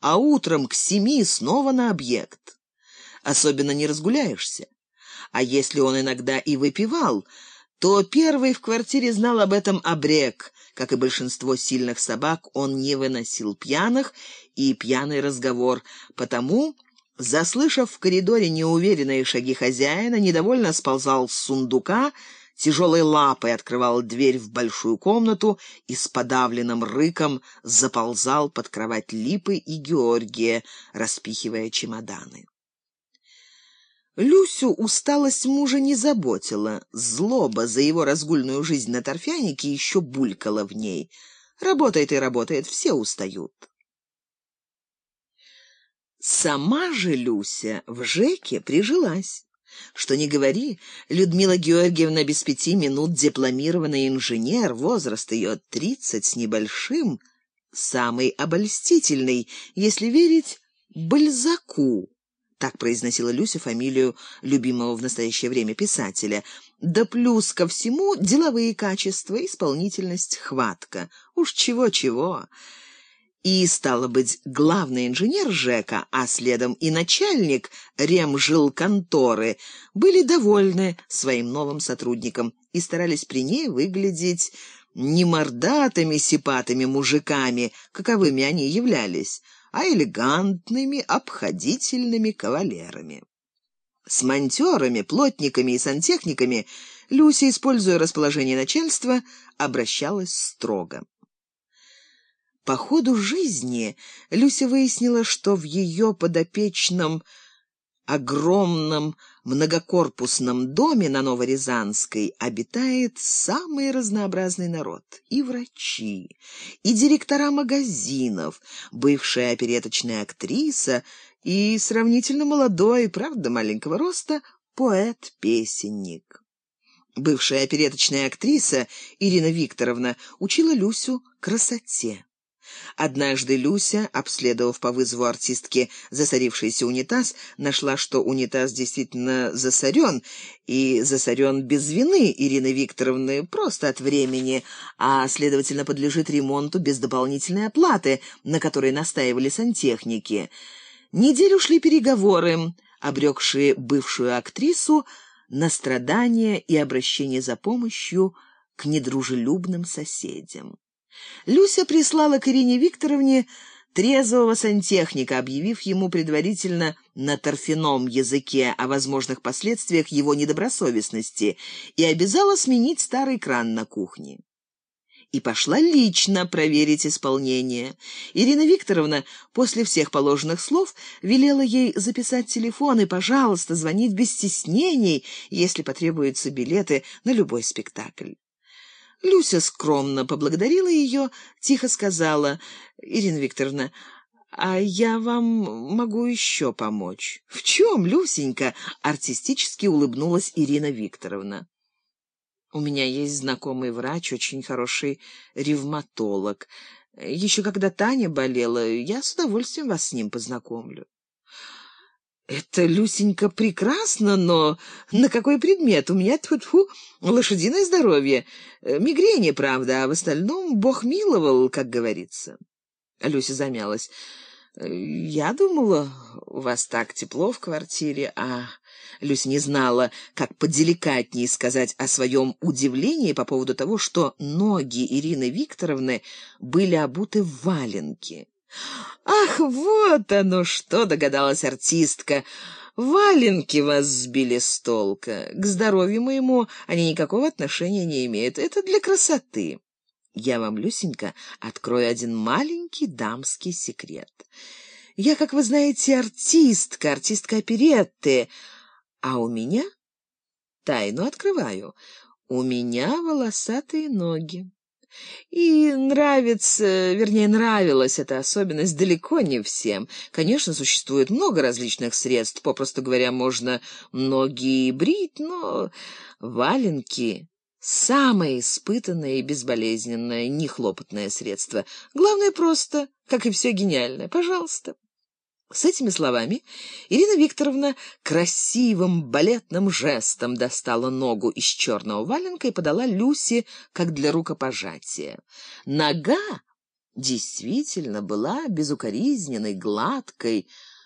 а утром к семи снова на объект. Особенно не разгуляешься. А если он иногда и выпивал, то первый в квартире знал об этом обрек. Как и большинство сильных собак, он не выносил пьяных и пьяный разговор, потому Заслышав в коридоре неуверенные шаги хозяина, недовольно сползал с сундука, тяжелой лапой открывал дверь в большую комнату и с подавленным рыком заползал под кровать Липы и Георгия, распихивая чемоданы. Люсю усталость мужа не заботила, злоба за его разгульную жизнь на торфянике еще булькала в ней. Работает и работает, все устают. Сама же Люся в ЖЭКе прижилась. Что ни говори, Людмила Георгиевна без пяти минут дипломированный инженер, возраст ее тридцать с небольшим, самый обольстительный, если верить Бальзаку. Так произносила Люся фамилию любимого в настоящее время писателя. Да плюс ко всему деловые качества, исполнительность, хватка. Уж чего-чего и, стало быть, главный инженер ЖЭКа, а следом и начальник ремжилконторы, были довольны своим новым сотрудником и старались при ней выглядеть не мордатыми сипатыми мужиками, каковыми они являлись, а элегантными, обходительными кавалерами. С монтерами, плотниками и сантехниками Люся, используя расположение начальства, обращалась строго. По ходу жизни Люся выяснила, что в ее подопечном огромном многокорпусном доме на Новорязанской обитает самый разнообразный народ. И врачи, и директора магазинов, бывшая опереточная актриса и сравнительно молодой, правда, маленького роста, поэт-песенник. Бывшая опереточная актриса Ирина Викторовна учила Люсю красоте. Однажды Люся, обследовав по вызову артистки засорившийся унитаз, нашла, что унитаз действительно засорен, и засорен без вины Ирины Викторовны, просто от времени, а, следовательно, подлежит ремонту без дополнительной оплаты, на которой настаивали сантехники. Неделю шли переговоры, обрекшие бывшую актрису на страдания и обращение за помощью к недружелюбным соседям. Люся прислала к Ирине Викторовне трезвого сантехника, объявив ему предварительно на торфяном языке о возможных последствиях его недобросовестности и обязала сменить старый кран на кухне. И пошла лично проверить исполнение. Ирина Викторовна после всех положенных слов велела ей записать телефон и, пожалуйста, звонить без стеснений, если потребуются билеты на любой спектакль. Люся скромно поблагодарила ее, тихо сказала, «Ирина Викторовна, а я вам могу еще помочь». «В чем, Люсенька?» — артистически улыбнулась Ирина Викторовна. «У меня есть знакомый врач, очень хороший ревматолог. Еще когда Таня болела, я с удовольствием вас с ним познакомлю». «Это, Люсенька, прекрасно, но на какой предмет? У меня, тьфу лошадиное здоровье. Э, мигрени, правда, а в остальном Бог миловал, как говорится». Люся замялась. «Э, «Я думала, у вас так тепло в квартире, а...» Люся не знала, как поделикатнее сказать о своем удивлении по поводу того, что ноги Ирины Викторовны были обуты в валенки. «Ах, вот оно что!» — догадалась артистка. «Валенки вас сбили с толка. К здоровью моему они никакого отношения не имеют. Это для красоты». Я вам, Люсенька, открою один маленький дамский секрет. Я, как вы знаете, артистка, артистка оперетты, а у меня, тайну открываю, у меня волосатые ноги. И нравится, вернее, нравилась эта особенность далеко не всем. Конечно, существует много различных средств, попросту говоря, можно ноги брить, но валенки — самое испытанное и безболезненное, нехлопотное средство. Главное просто, как и все гениальное. Пожалуйста. С этими словами Ирина Викторовна красивым балетным жестом достала ногу из черного валенка и подала Люсе, как для рукопожатия. Нога действительно была безукоризненной, гладкой,